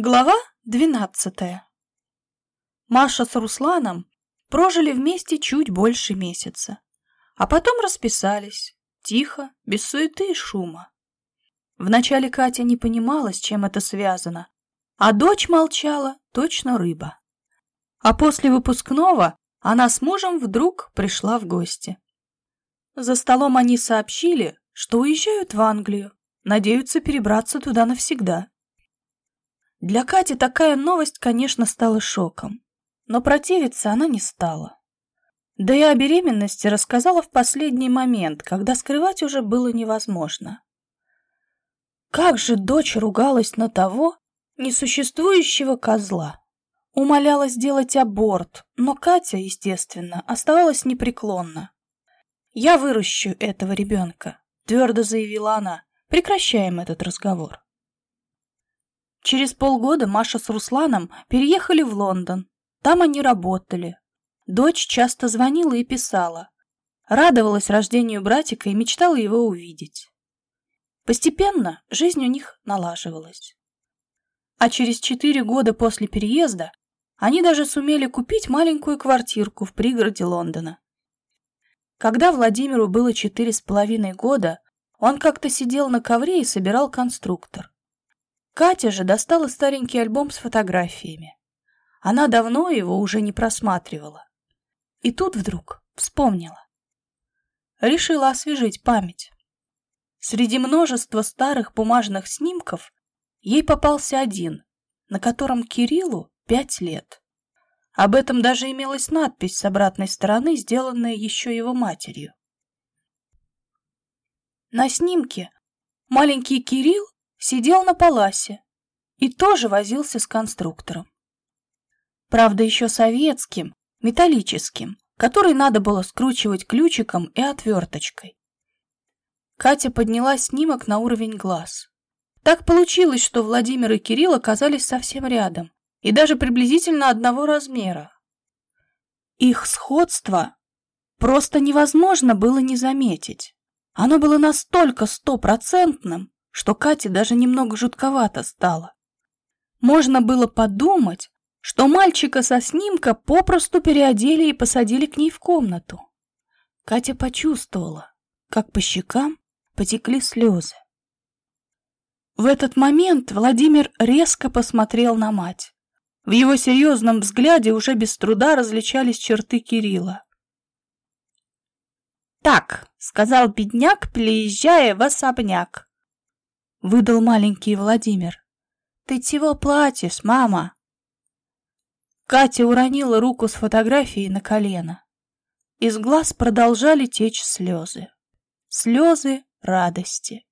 Глава двенадцатая Маша с Русланом прожили вместе чуть больше месяца, а потом расписались, тихо, без суеты и шума. Вначале Катя не понимала, с чем это связано, а дочь молчала, точно рыба. А после выпускного она с мужем вдруг пришла в гости. За столом они сообщили, что уезжают в Англию, надеются перебраться туда навсегда. Для Кати такая новость, конечно, стала шоком, но противиться она не стала. Да и о беременности рассказала в последний момент, когда скрывать уже было невозможно. Как же дочь ругалась на того несуществующего козла. Умоляла сделать аборт, но Катя, естественно, оставалась непреклонна. «Я выращу этого ребенка», — твердо заявила она. «Прекращаем этот разговор». Через полгода Маша с Русланом переехали в Лондон. Там они работали. Дочь часто звонила и писала. Радовалась рождению братика и мечтала его увидеть. Постепенно жизнь у них налаживалась. А через четыре года после переезда они даже сумели купить маленькую квартирку в пригороде Лондона. Когда Владимиру было четыре с половиной года, он как-то сидел на ковре и собирал конструктор. Катя же достала старенький альбом с фотографиями. Она давно его уже не просматривала. И тут вдруг вспомнила. Решила освежить память. Среди множества старых бумажных снимков ей попался один, на котором Кириллу пять лет. Об этом даже имелась надпись с обратной стороны, сделанная еще его матерью. На снимке маленький Кирилл сидел на паласе и тоже возился с конструктором. Правда, еще советским, металлическим, который надо было скручивать ключиком и отверточкой. Катя подняла снимок на уровень глаз. Так получилось, что Владимир и Кирилл оказались совсем рядом и даже приблизительно одного размера. Их сходство просто невозможно было не заметить. Оно было настолько стопроцентным, что Кате даже немного жутковато стало. Можно было подумать, что мальчика со снимка попросту переодели и посадили к ней в комнату. Катя почувствовала, как по щекам потекли слезы. В этот момент Владимир резко посмотрел на мать. В его серьезном взгляде уже без труда различались черты Кирилла. «Так», — сказал бедняк, приезжая в особняк, — выдал маленький Владимир. «Ты чего платишь, мама?» Катя уронила руку с фотографией на колено. Из глаз продолжали течь слезы. Слезы радости.